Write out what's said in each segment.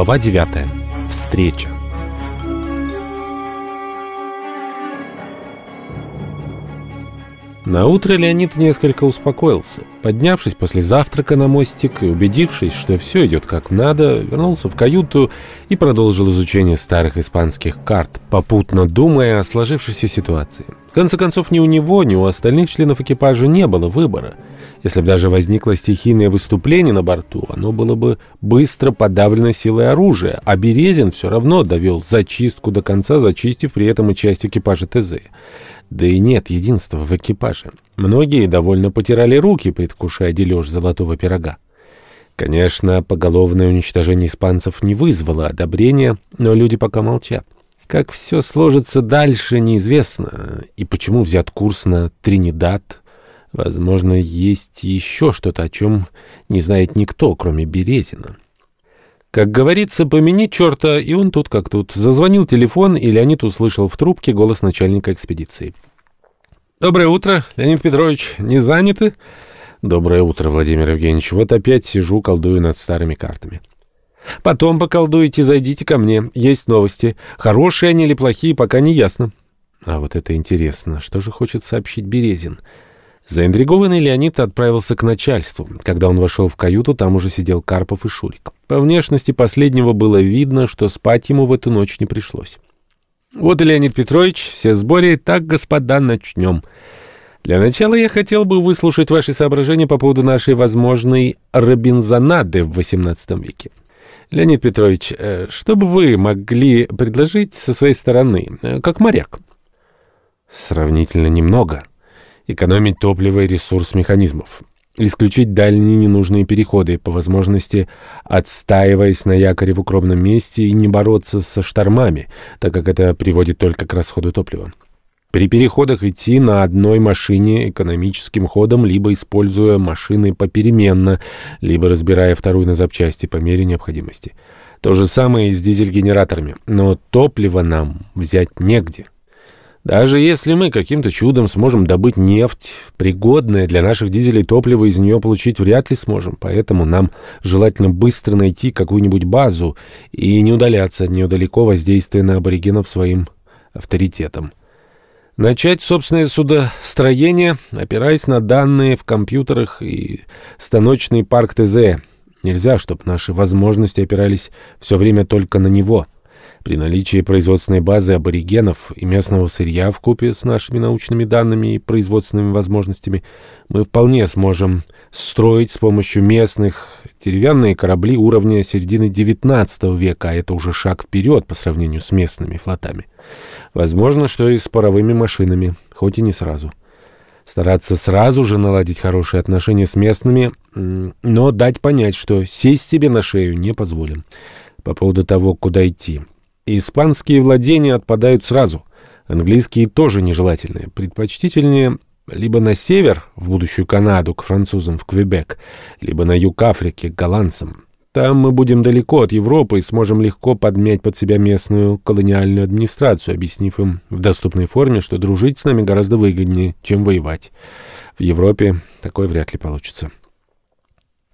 Глава 9. Встреча. На утро Леонид несколько успокоился. Поднявшись после завтрака на мостик и убедившись, что все идет как надо, вернулся в каюту и продолжил изучение старых испанских карт, попутно думая о сложившейся ситуации. В конце концов, ни у него, ни у остальных членов экипажа не было выбора. Если бы даже возникло стихийное выступление на борту, оно было бы быстро подавлено силой оружия, а Березин все равно довел зачистку до конца, зачистив при этом и часть экипажа ТЗ. Да и нет единства в экипаже. Многие довольно потирали руки, предвкушая дележ золотого пирога. Конечно, поголовное уничтожение испанцев не вызвало одобрения, но люди пока молчат. Как все сложится дальше, неизвестно. И почему взят курс на Тринидад? Возможно, есть еще что-то, о чем не знает никто, кроме Березина. Как говорится, помяни черта, и он тут как тут. Зазвонил телефон, и Леонид услышал в трубке голос начальника экспедиции. «Доброе утро, Леонид Петрович. Не заняты?» «Доброе утро, Владимир Евгеньевич. Вот опять сижу, колдую над старыми картами». «Потом поколдуете, зайдите ко мне. Есть новости. Хорошие они или плохие, пока не ясно». «А вот это интересно. Что же хочет сообщить Березин?» Заинтригованный Леонид отправился к начальству. Когда он вошел в каюту, там уже сидел Карпов и Шурик. По внешности последнего было видно, что спать ему в эту ночь не пришлось. «Вот Леонид Петрович, все сборе. Так, господа, начнем. Для начала я хотел бы выслушать ваши соображения по поводу нашей возможной Робинзонады в XVIII веке. Леонид Петрович, э, что бы вы могли предложить со своей стороны, э, как моряк?» «Сравнительно немного» экономить топливо и ресурс механизмов, исключить дальние ненужные переходы, по возможности отстаиваясь на якоре в укромном месте и не бороться со штормами, так как это приводит только к расходу топлива. При переходах идти на одной машине экономическим ходом, либо используя машины попеременно, либо разбирая вторую на запчасти по мере необходимости. То же самое и с дизель-генераторами, но топливо нам взять негде. Даже если мы каким-то чудом сможем добыть нефть, пригодное для наших дизелей топливо из нее получить вряд ли сможем, поэтому нам желательно быстро найти какую-нибудь базу и не удаляться от нее далеко, воздействуя на аборигенов своим авторитетом. Начать собственное судостроение, опираясь на данные в компьютерах и станочный парк ТЗ. Нельзя, чтобы наши возможности опирались все время только на него — при наличии производственной базы аборигенов и местного сырья в купе с нашими научными данными и производственными возможностями мы вполне сможем строить с помощью местных деревянные корабли уровня середины XIX века, а это уже шаг вперед по сравнению с местными флотами. Возможно, что и с паровыми машинами, хоть и не сразу. Стараться сразу же наладить хорошие отношения с местными, но дать понять, что сесть себе на шею не позволим. По поводу того, куда идти. Испанские владения отпадают сразу. Английские тоже нежелательные. Предпочтительнее либо на север, в будущую Канаду, к французам в Квебек, либо на юг Африки, к голландцам. Там мы будем далеко от Европы и сможем легко подмять под себя местную колониальную администрацию, объяснив им в доступной форме, что дружить с нами гораздо выгоднее, чем воевать. В Европе такое вряд ли получится.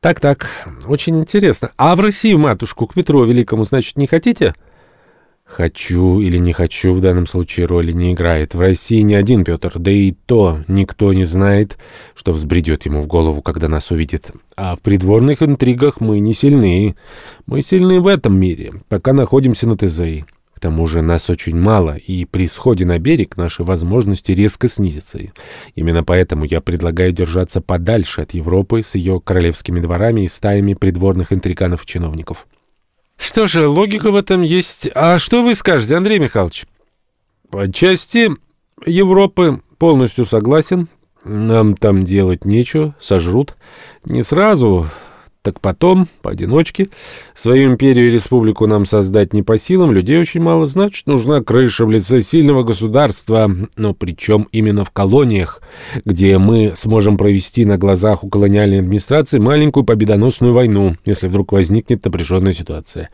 Так-так, очень интересно. А в Россию матушку к Петру Великому, значит, не хотите?» Хочу или не хочу в данном случае роли не играет. В России не один Петр, да и то никто не знает, что взбредет ему в голову, когда нас увидит. А в придворных интригах мы не сильны. Мы сильны в этом мире, пока находимся на ТЗИ. К тому же нас очень мало, и при сходе на берег наши возможности резко снизятся. Именно поэтому я предлагаю держаться подальше от Европы с ее королевскими дворами и стаями придворных интриканов и чиновников. Что же, логика в этом есть. А что вы скажете, Андрей Михайлович? По части Европы полностью согласен. Нам там делать нечего, сожрут. Не сразу, так потом, поодиночке, свою империю и республику нам создать не по силам, людей очень мало, значит, нужна крыша в лице сильного государства, но причем именно в колониях, где мы сможем провести на глазах у колониальной администрации маленькую победоносную войну, если вдруг возникнет напряженная ситуация.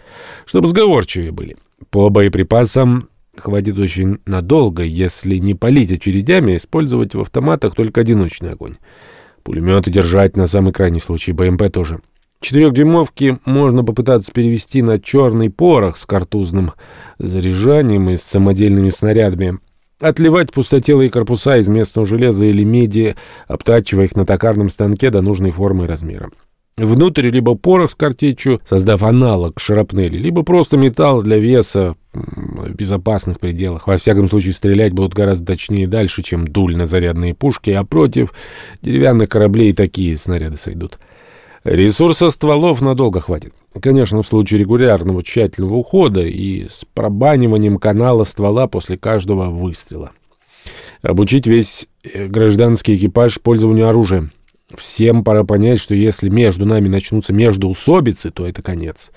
Чтобы сговорчивее были. По боеприпасам хватит очень надолго, если не полить очередями, а использовать в автоматах только одиночный огонь. Пулеметы держать на самый крайний случай, БМП тоже. Четырехдюймовки можно попытаться перевести на черный порох с картузным заряжанием и с самодельными снарядами. Отливать пустотелые корпуса из местного железа или меди, обтачивая их на токарном станке до нужной формы и размера. Внутрь либо порох с картечью, создав аналог шрапнели, либо просто металл для веса в безопасных пределах. Во всяком случае, стрелять будут гораздо точнее дальше, чем дуль на зарядные пушки, а против деревянных кораблей такие снаряды сойдут. Ресурса стволов надолго хватит. Конечно, в случае регулярного тщательного ухода и с пробаниванием канала ствола после каждого выстрела. Обучить весь э, гражданский экипаж пользованию оружием. Всем пора понять, что если между нами начнутся междоусобицы, то это конец.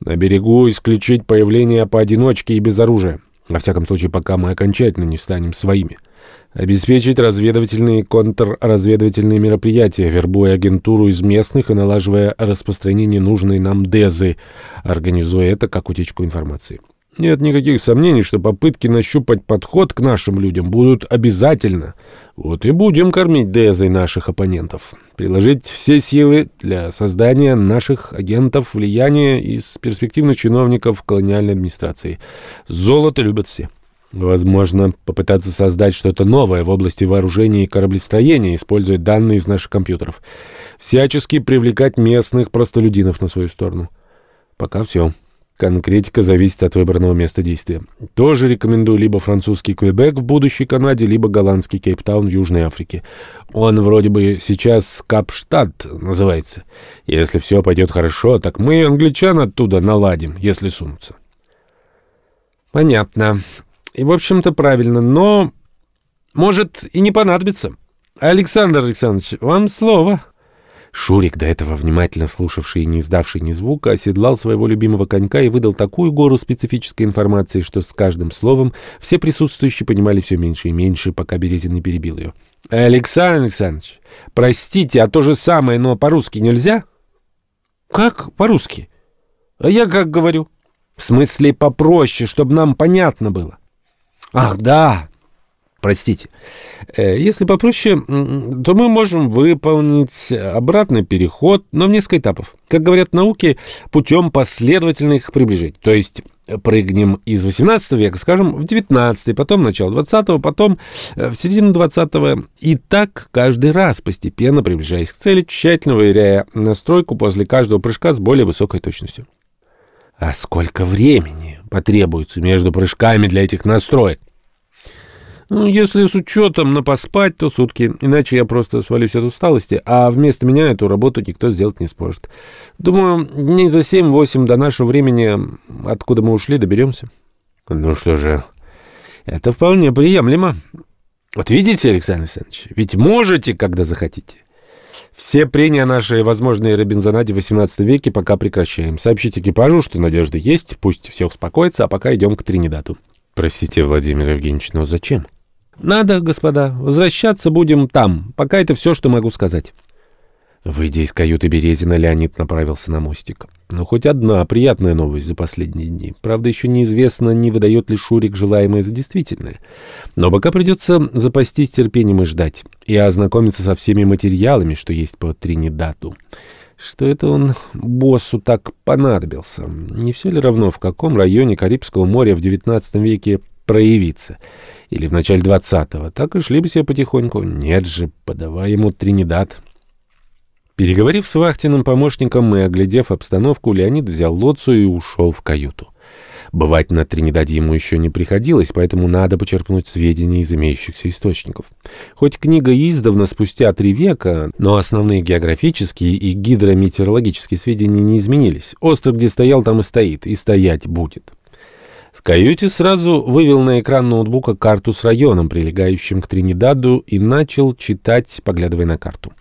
На берегу исключить появление поодиночке и без оружия. Во всяком случае, пока мы окончательно не станем своими обеспечить разведывательные и контрразведывательные мероприятия, вербуя агентуру из местных и налаживая распространение нужной нам дезы, организуя это как утечку информации. Нет никаких сомнений, что попытки нащупать подход к нашим людям будут обязательно. Вот и будем кормить дезой наших оппонентов. Приложить все силы для создания наших агентов влияния из перспективных чиновников колониальной администрации. Золото любят все. Возможно, попытаться создать что-то новое в области вооружения и кораблестроения, используя данные из наших компьютеров. Всячески привлекать местных простолюдинов на свою сторону. Пока все. Конкретика зависит от выбранного места действия. Тоже рекомендую либо французский Квебек в будущей Канаде, либо голландский Кейптаун в Южной Африке. Он вроде бы сейчас Капштадт называется. Если все пойдет хорошо, так мы англичан оттуда наладим, если сунутся. Понятно. И, в общем-то, правильно, но может и не понадобится. Александр Александрович, вам слово. Шурик, до этого внимательно слушавший и не издавший ни звука, оседлал своего любимого конька и выдал такую гору специфической информации, что с каждым словом все присутствующие понимали все меньше и меньше, пока Березин не перебил ее. «Александр Александрович, простите, а то же самое, но по-русски нельзя?» «Как по-русски?» «А я как говорю?» «В смысле попроще, чтобы нам понятно было». Ах, да. Простите. Э, если попроще, то мы можем выполнить обратный переход, но в несколько этапов. Как говорят науки, путем последовательных приближений. То есть прыгнем из 18 века, скажем, в 19, потом начало 20, потом э, в середину 20 и так каждый раз, постепенно приближаясь к цели, тщательно выверяя настройку после каждого прыжка с более высокой точностью. А сколько времени потребуется между прыжками для этих настроек? Ну, если с учетом на поспать, то сутки. Иначе я просто свалюсь от усталости, а вместо меня эту работу никто сделать не сможет. Думаю, дней за семь-восемь до нашего времени, откуда мы ушли, доберемся. Ну что же, это вполне приемлемо. Вот видите, Александр Александрович, ведь можете, когда захотите. Все прения нашей возможной Робинзонаде в XVIII веке пока прекращаем. Сообщите экипажу, что надежда есть, пусть все успокоится, а пока идем к Тринидату. Простите, Владимир Евгеньевич, но зачем? Надо, господа, возвращаться будем там. Пока это все, что могу сказать. Выйдя из каюты Березина, Леонид направился на мостик. Но хоть одна приятная новость за последние дни. Правда, еще неизвестно, не выдает ли Шурик желаемое за действительное. Но пока придется запастись терпением и ждать. И ознакомиться со всеми материалами, что есть по Тринидату. Что это он боссу так понадобился? Не все ли равно, в каком районе Карибского моря в XIX веке проявиться? Или в начале двадцатого? Так и шли бы себе потихоньку. Нет же, подавай ему Тринидад. Переговорив с вахтенным помощником и оглядев обстановку, Леонид взял лоцию и ушел в каюту. Бывать на Тринидаде ему еще не приходилось, поэтому надо почерпнуть сведения из имеющихся источников. Хоть книга издавна спустя три века, но основные географические и гидрометеорологические сведения не изменились. Остров, где стоял, там и стоит, и стоять будет. В каюте сразу вывел на экран ноутбука карту с районом, прилегающим к Тринидаду, и начал читать, поглядывая на карту.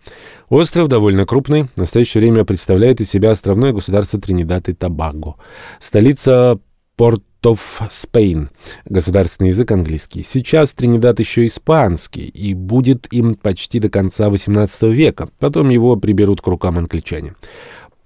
Остров довольно крупный, в настоящее время представляет из себя островное государство Тринидад и Тобаго. Столица Порт of Spain. Государственный язык английский. Сейчас Тринидад еще испанский, и будет им почти до конца XVIII века. Потом его приберут к рукам англичане.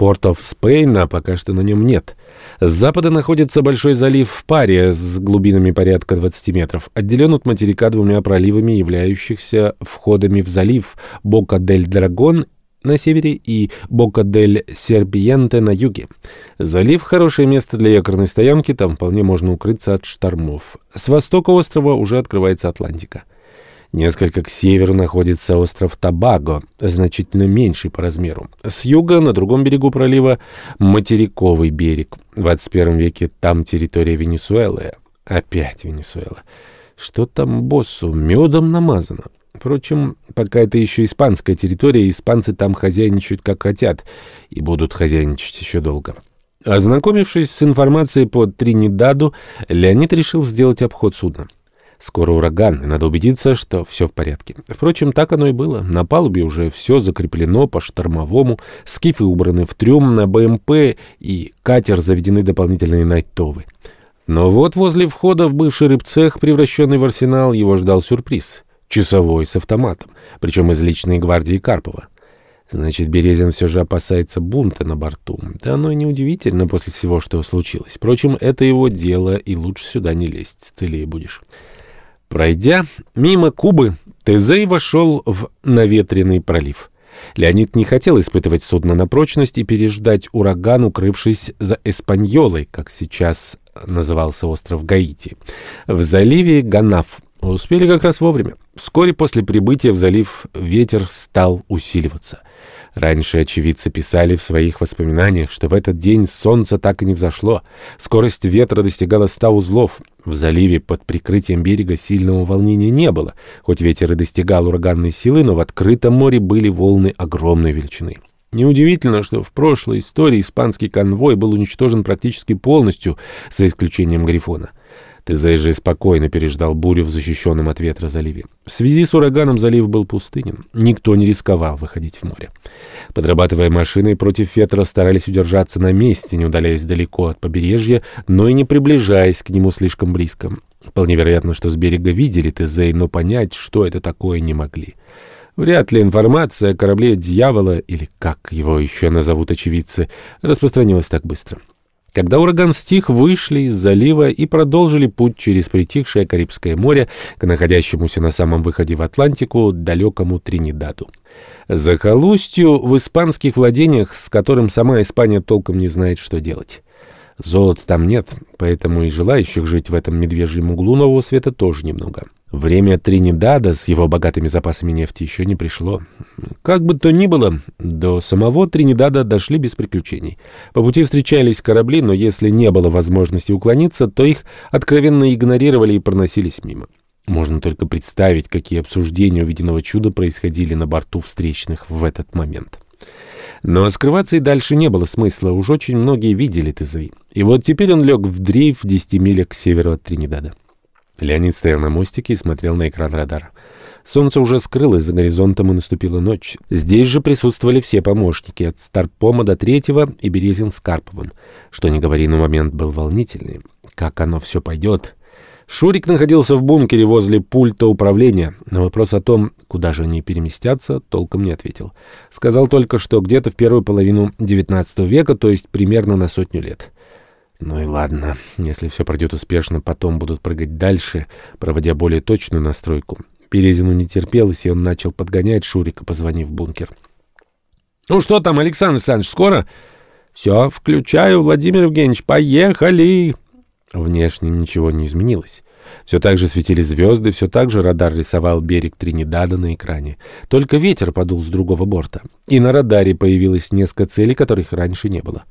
Порт of Spain, а пока что на нем нет. С запада находится большой залив в паре с глубинами порядка 20 метров, отделен от материка двумя проливами, являющихся входами в залив Бока-дель-Драгон на севере и Бока-дель-Серпиенте на юге. Залив — хорошее место для якорной стоянки, там вполне можно укрыться от штормов. С востока острова уже открывается Атлантика. Несколько к северу находится остров Табаго, значительно меньший по размеру. С юга, на другом берегу пролива, материковый берег. В 21 веке там территория Венесуэлы. Опять Венесуэла. Что там боссу? Медом намазано. Впрочем, пока это еще испанская территория, испанцы там хозяйничают как хотят и будут хозяйничать еще долго. Ознакомившись с информацией по Тринидаду, Леонид решил сделать обход судна. Скоро ураган, и надо убедиться, что все в порядке. Впрочем, так оно и было. На палубе уже все закреплено по штормовому, скифы убраны в трюм на БМП и катер заведены дополнительные найтовы. Но вот возле входа в бывший рыбцех, превращенный в арсенал, его ждал сюрприз. Часовой с автоматом, причем из личной гвардии Карпова. Значит, Березин все же опасается бунта на борту. Да оно и неудивительно после всего, что случилось. Впрочем, это его дело, и лучше сюда не лезть, целее будешь. Пройдя мимо Кубы, Тезей вошел в наветренный пролив. Леонид не хотел испытывать судно на прочность и переждать ураган, укрывшись за Эспаньолой, как сейчас назывался остров Гаити, в заливе Ганаф. Успели как раз вовремя. Вскоре после прибытия в залив ветер стал усиливаться — Раньше очевидцы писали в своих воспоминаниях, что в этот день солнце так и не взошло. Скорость ветра достигала ста узлов. В заливе под прикрытием берега сильного волнения не было. Хоть ветер и достигал ураганной силы, но в открытом море были волны огромной величины. Неудивительно, что в прошлой истории испанский конвой был уничтожен практически полностью, за исключением Грифона. Тезей же спокойно переждал бурю в защищенном от ветра заливе. В связи с ураганом залив был пустынен. Никто не рисковал выходить в море. Подрабатывая машиной против ветра, старались удержаться на месте, не удаляясь далеко от побережья, но и не приближаясь к нему слишком близко. Вполне вероятно, что с берега видели Тезей, но понять, что это такое, не могли. Вряд ли информация о корабле дьявола, или как его еще назовут очевидцы, распространилась так быстро. Когда ураган стих, вышли из залива и продолжили путь через притихшее Карибское море к находящемуся на самом выходе в Атлантику далекому Тринидаду. Захолустью в испанских владениях, с которым сама Испания толком не знает, что делать. Золота там нет, поэтому и желающих жить в этом медвежьем углу нового света тоже немного. Время Тринидада с его богатыми запасами нефти еще не пришло. Как бы то ни было, до самого Тринидада дошли без приключений. По пути встречались корабли, но если не было возможности уклониться, то их откровенно игнорировали и проносились мимо. Можно только представить, какие обсуждения увиденного чуда происходили на борту встречных в этот момент. Но скрываться и дальше не было смысла, уж очень многие видели Тезей. И вот теперь он лег в дрейф в 10 милях к северу от Тринидада. Леонид стоял на мостике и смотрел на экран радара. Солнце уже скрылось за горизонтом, и наступила ночь. Здесь же присутствовали все помощники, от Старпома до Третьего и Березин с Карповым. Что ни говори, но момент был волнительный. Как оно все пойдет? Шурик находился в бункере возле пульта управления. На вопрос о том, куда же они переместятся, толком не ответил. Сказал только, что где-то в первую половину XIX века, то есть примерно на сотню лет. Ну и ладно, если все пройдет успешно, потом будут прыгать дальше, проводя более точную настройку. Березину не терпелось, и он начал подгонять Шурика, позвонив в бункер. «Ну что там, Александр Александрович, скоро?» «Все, включаю, Владимир Евгеньевич, поехали!» Внешне ничего не изменилось. Все так же светили звезды, все так же радар рисовал берег Тринидада на экране. Только ветер подул с другого борта. И на радаре появилось несколько целей, которых раньше не было.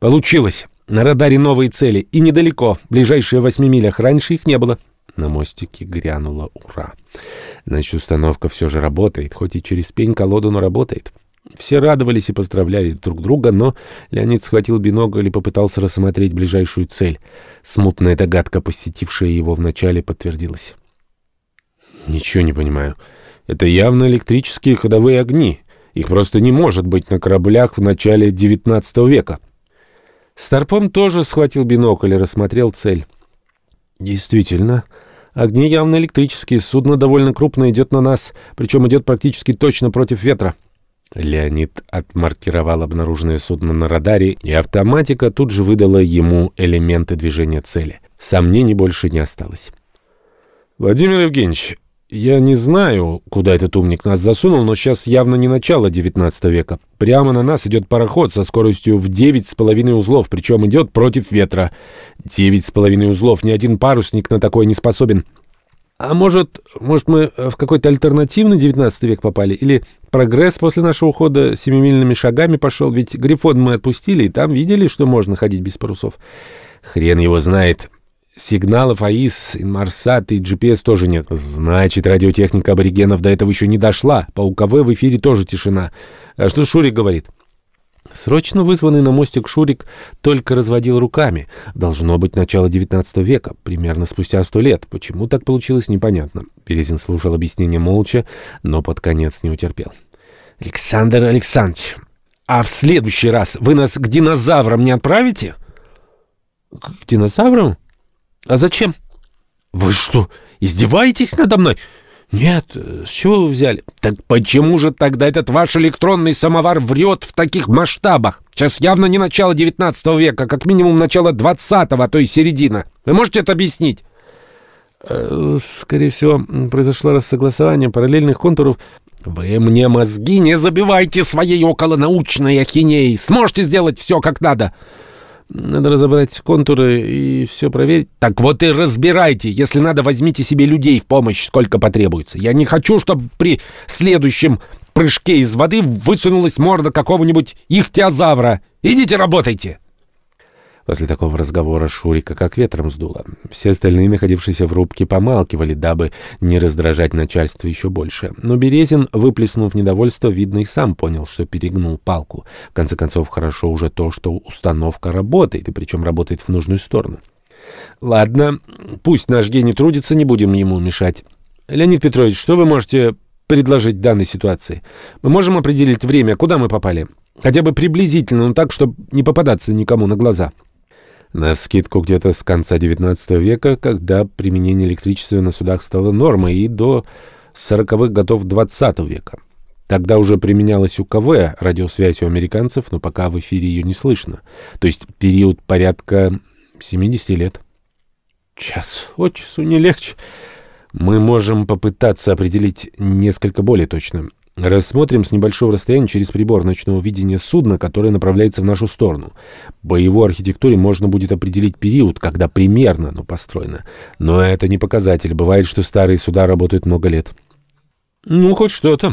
«Получилось!» На радаре новые цели. И недалеко. Ближайшие восьми милях. Раньше их не было. На мостике грянула «Ура!». Значит, установка все же работает. Хоть и через пень-колоду, но работает. Все радовались и поздравляли друг друга, но Леонид схватил бинокль и попытался рассмотреть ближайшую цель. Смутная догадка, посетившая его вначале, подтвердилась. «Ничего не понимаю. Это явно электрические ходовые огни. Их просто не может быть на кораблях в начале XIX века». Старпом тоже схватил бинокль и рассмотрел цель. «Действительно, огни явно электрические. Судно довольно крупное идет на нас, причем идет практически точно против ветра». Леонид отмаркировал обнаруженное судно на радаре, и автоматика тут же выдала ему элементы движения цели. Сомнений больше не осталось. «Владимир Евгеньевич, я не знаю, куда этот умник нас засунул, но сейчас явно не начало XIX века. Прямо на нас идет пароход со скоростью в девять с половиной узлов, причем идет против ветра. Девять с половиной узлов, ни один парусник на такое не способен». А может, может мы в какой-то альтернативный девятнадцатый век попали? Или прогресс после нашего ухода семимильными шагами пошел? Ведь Грифон мы отпустили, и там видели, что можно ходить без парусов. Хрен его знает. Сигналов АИС, Инмарсат и GPS тоже нет. Значит, радиотехника аборигенов до этого еще не дошла. По УКВ в эфире тоже тишина. А что Шурик говорит? Срочно вызванный на мостик Шурик только разводил руками. Должно быть начало XIX века, примерно спустя сто лет. Почему так получилось, непонятно. Березин слушал объяснение молча, но под конец не утерпел. «Александр Александрович, а в следующий раз вы нас к динозаврам не отправите?» «К динозаврам? А зачем?» «Вы что, издеваетесь надо мной?» «Нет, с чего вы взяли?» «Так почему же тогда этот ваш электронный самовар врет в таких масштабах? Сейчас явно не начало XIX века, как минимум начало XX, а то и середина. Вы можете это объяснить?» э, «Скорее всего, произошло рассогласование параллельных контуров». «Вы мне мозги не забивайте своей околонаучной ахинеей! Сможете сделать все как надо!» Надо разобрать контуры и все проверить. Так вот и разбирайте. Если надо, возьмите себе людей в помощь, сколько потребуется. Я не хочу, чтобы при следующем прыжке из воды высунулась морда какого-нибудь ихтиозавра. Идите работайте. После такого разговора Шурика как ветром сдуло. Все остальные, находившиеся в рубке, помалкивали, дабы не раздражать начальство еще больше. Но Березин, выплеснув недовольство, видно и сам понял, что перегнул палку. В конце концов, хорошо уже то, что установка работает, и причем работает в нужную сторону. «Ладно, пусть наш гений трудится, не будем ему мешать. Леонид Петрович, что вы можете предложить данной ситуации? Мы можем определить время, куда мы попали?» Хотя бы приблизительно, но так, чтобы не попадаться никому на глаза. На скидку где-то с конца XIX века, когда применение электричества на судах стало нормой, и до 40-х годов XX века. Тогда уже применялась УКВ, радиосвязь у американцев, но пока в эфире ее не слышно. То есть период порядка 70 лет. Час от часу не легче. Мы можем попытаться определить несколько более точно. Рассмотрим с небольшого расстояния через прибор ночного видения судна, которое направляется в нашу сторону. По его архитектуре можно будет определить период, когда примерно оно построено. Но это не показатель. Бывает, что старые суда работают много лет. Ну, хоть что-то.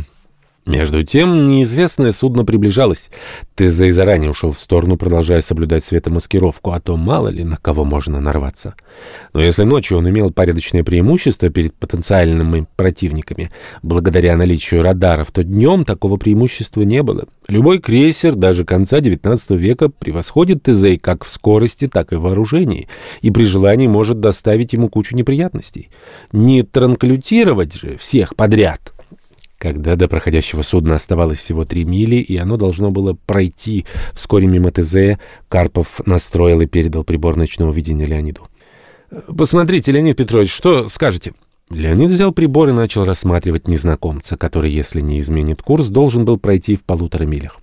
Между тем, неизвестное судно приближалось. Тезей заранее ушел в сторону, продолжая соблюдать светомаскировку, а то мало ли на кого можно нарваться. Но если ночью он имел порядочное преимущество перед потенциальными противниками, благодаря наличию радаров, то днем такого преимущества не было. Любой крейсер даже конца XIX века превосходит Тезей как в скорости, так и в вооружении, и при желании может доставить ему кучу неприятностей. Не транклютировать же всех подряд — когда до проходящего судна оставалось всего три мили, и оно должно было пройти вскоре мимо ТЗ, Карпов настроил и передал прибор ночного видения Леониду. «Посмотрите, Леонид Петрович, что скажете?» Леонид взял прибор и начал рассматривать незнакомца, который, если не изменит курс, должен был пройти в полутора милях.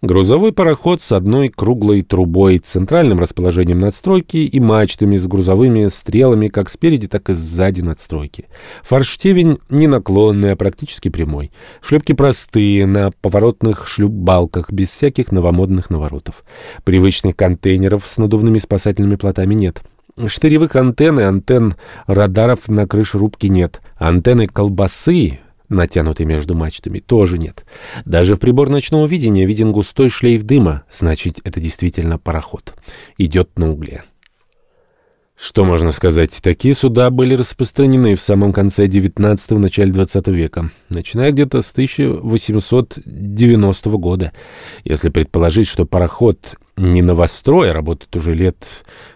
Грузовой пароход с одной круглой трубой, центральным расположением надстройки и мачтами с грузовыми стрелами как спереди, так и сзади надстройки. Форштевень не наклонный, а практически прямой. Шлюпки простые, на поворотных шлюп-балках, без всяких новомодных наворотов. Привычных контейнеров с надувными спасательными плотами нет. Штыревых антенн и антенн радаров на крыше рубки нет. Антенны колбасы натянутый между мачтами, тоже нет. Даже в прибор ночного видения виден густой шлейф дыма, значит, это действительно пароход. Идет на угле. Что можно сказать? Такие суда были распространены в самом конце XIX – начале XX века, начиная где-то с 1890 года. Если предположить, что пароход не новострой, а работает уже лет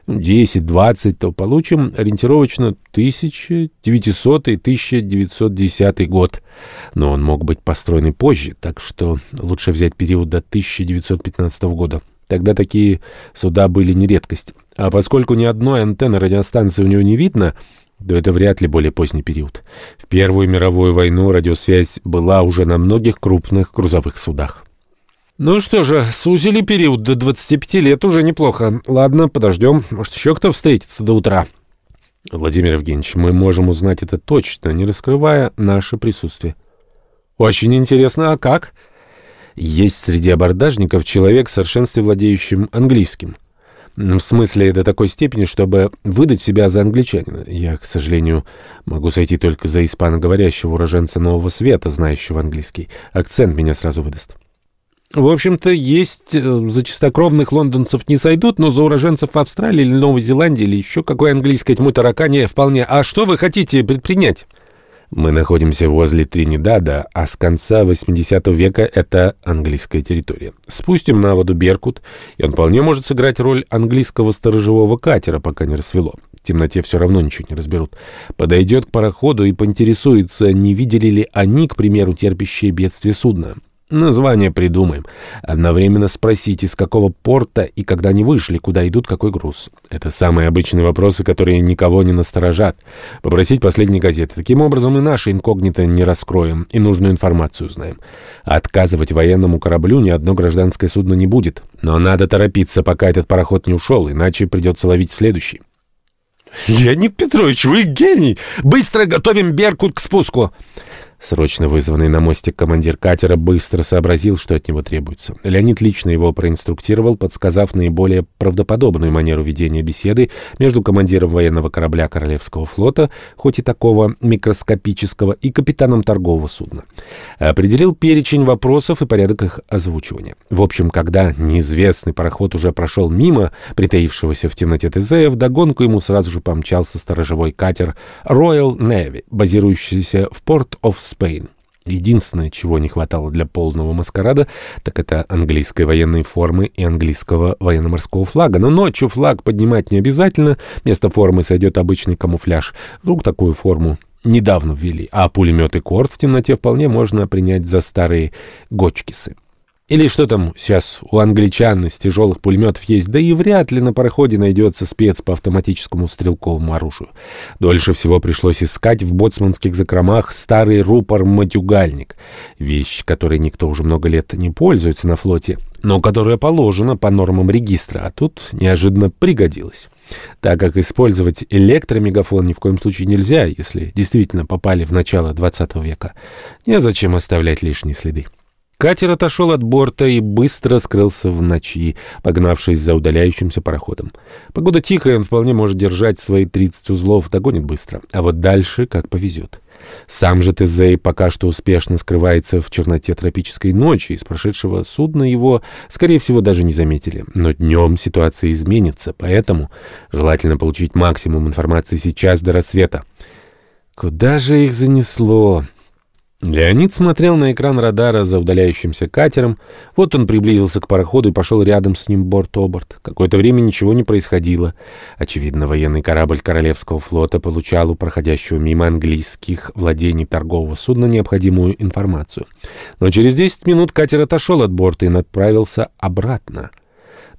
10-20, то получим ориентировочно 1900-1910 год. Но он мог быть построен позже, так что лучше взять период до 1915 года. Тогда такие суда были не редкость. А поскольку ни одной антенны радиостанции у него не видно, то это вряд ли более поздний период. В Первую мировую войну радиосвязь была уже на многих крупных грузовых судах. Ну что же, сузили период до 25 лет уже неплохо. Ладно, подождем. Может, еще кто встретится до утра? Владимир Евгеньевич, мы можем узнать это точно, не раскрывая наше присутствие. Очень интересно, а как? Есть среди абордажников человек, в совершенстве владеющим английским. В смысле, до такой степени, чтобы выдать себя за англичанина. Я, к сожалению, могу сойти только за испаноговорящего уроженца Нового Света, знающего английский. Акцент меня сразу выдаст. В общем-то, есть э, за чистокровных лондонцев не сойдут, но за уроженцев Австралии или Новой Зеландии или еще какой английской тьмы таракани вполне. А что вы хотите предпринять? Мы находимся возле Тринидада, а с конца 80 века это английская территория. Спустим на воду Беркут, и он вполне может сыграть роль английского сторожевого катера, пока не рассвело. В темноте все равно ничего не разберут. Подойдет к пароходу и поинтересуется, не видели ли они, к примеру, терпящее бедствие судна. Название придумаем. Одновременно спросите, из какого порта и когда они вышли, куда идут, какой груз. Это самые обычные вопросы, которые никого не насторожат. Попросить последние газеты. Таким образом и наши инкогнито не раскроем, и нужную информацию узнаем. Отказывать военному кораблю ни одно гражданское судно не будет. Но надо торопиться, пока этот пароход не ушел, иначе придется ловить следующий. «Леонид Петрович, вы гений! Быстро готовим Беркут к спуску!» Срочно вызванный на мостик командир катера быстро сообразил, что от него требуется. Леонид лично его проинструктировал, подсказав наиболее правдоподобную манеру ведения беседы между командиром военного корабля Королевского флота, хоть и такого микроскопического, и капитаном торгового судна. Определил перечень вопросов и порядок их озвучивания. В общем, когда неизвестный пароход уже прошел мимо притаившегося в темноте ТЗ, вдогонку ему сразу же помчался сторожевой катер Royal Navy, базирующийся в Порт оф Спейн. Единственное, чего не хватало для полного маскарада, так это английской военной формы и английского военно-морского флага. Но ночью флаг поднимать не обязательно, вместо формы сойдет обычный камуфляж. Вдруг такую форму недавно ввели, а пулеметы Корт в темноте вполне можно принять за старые гочкисы. Или что там сейчас у англичан из тяжелых пулеметов есть, да и вряд ли на пароходе найдется спец по автоматическому стрелковому оружию. Дольше всего пришлось искать в боцманских закромах старый рупор-матюгальник, вещь, которой никто уже много лет не пользуется на флоте, но которая положена по нормам регистра, а тут неожиданно пригодилась. Так как использовать электромегафон ни в коем случае нельзя, если действительно попали в начало 20 века, незачем оставлять лишние следы. Катер отошел от борта и быстро скрылся в ночи, погнавшись за удаляющимся пароходом. Погода тихая, он вполне может держать свои 30 узлов, догонит быстро. А вот дальше как повезет. Сам же Тезей пока что успешно скрывается в черноте тропической ночи, из прошедшего судна его, скорее всего, даже не заметили. Но днем ситуация изменится, поэтому желательно получить максимум информации сейчас до рассвета. Куда же их занесло? Леонид смотрел на экран радара за удаляющимся катером. Вот он приблизился к пароходу и пошел рядом с ним борт-оборт. Какое-то время ничего не происходило. Очевидно, военный корабль Королевского флота получал у проходящего мимо английских владений торгового судна необходимую информацию. Но через 10 минут катер отошел от борта и направился обратно.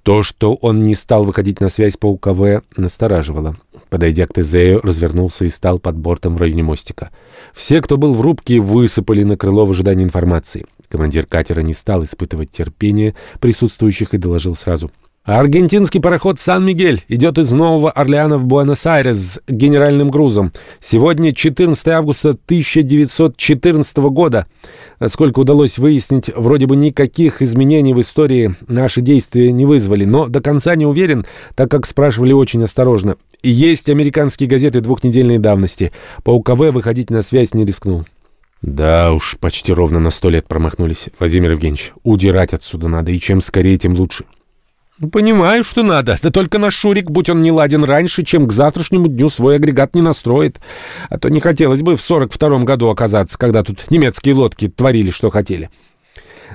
То, что он не стал выходить на связь по УКВ, настораживало. Подойдя к Тезею, развернулся и стал под бортом в районе мостика. Все, кто был в рубке, высыпали на крыло в ожидании информации. Командир катера не стал испытывать терпение присутствующих и доложил сразу — Аргентинский пароход «Сан-Мигель» идет из Нового Орлеана в Буэнос-Айрес с генеральным грузом. Сегодня 14 августа 1914 года. Сколько удалось выяснить, вроде бы никаких изменений в истории наши действия не вызвали, но до конца не уверен, так как спрашивали очень осторожно. Есть американские газеты двухнедельной давности. По УКВ выходить на связь не рискнул. Да уж, почти ровно на сто лет промахнулись. Владимир Евгеньевич, удирать отсюда надо, и чем скорее, тем лучше. Ну, понимаю, что надо. Да только наш Шурик, будь он не ладен раньше, чем к завтрашнему дню свой агрегат не настроит. А то не хотелось бы в сорок втором году оказаться, когда тут немецкие лодки творили, что хотели.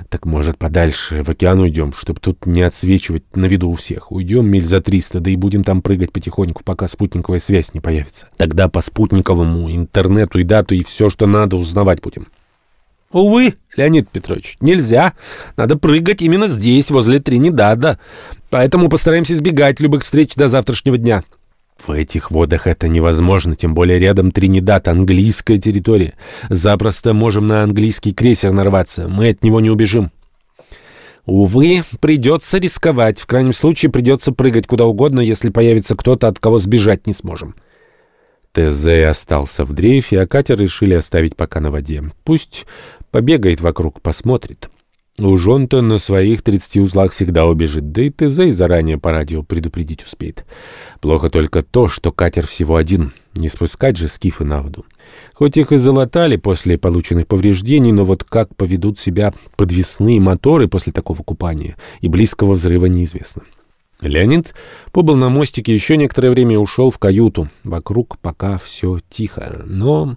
Так, может, подальше в океан уйдем, чтобы тут не отсвечивать на виду у всех. Уйдем миль за триста, да и будем там прыгать потихоньку, пока спутниковая связь не появится. Тогда по спутниковому интернету и дату и все, что надо, узнавать будем. Увы, Леонид Петрович, нельзя. Надо прыгать именно здесь, возле Тринидада. Поэтому постараемся избегать любых встреч до завтрашнего дня. В этих водах это невозможно, тем более рядом Тринидад, английская территория. Запросто можем на английский крейсер нарваться, мы от него не убежим. Увы, придется рисковать. В крайнем случае придется прыгать куда угодно, если появится кто-то, от кого сбежать не сможем. ТЗ остался в дрейфе, а катер решили оставить пока на воде. Пусть побегает вокруг, посмотрит. Уж он-то на своих 30 узлах всегда убежит, да и ТЗ и заранее по радио предупредить успеет. Плохо только то, что катер всего один, не спускать же скифы на воду. Хоть их и залатали после полученных повреждений, но вот как поведут себя подвесные моторы после такого купания и близкого взрыва неизвестно. Леонид побыл на мостике еще некоторое время ушел в каюту. Вокруг пока все тихо, но...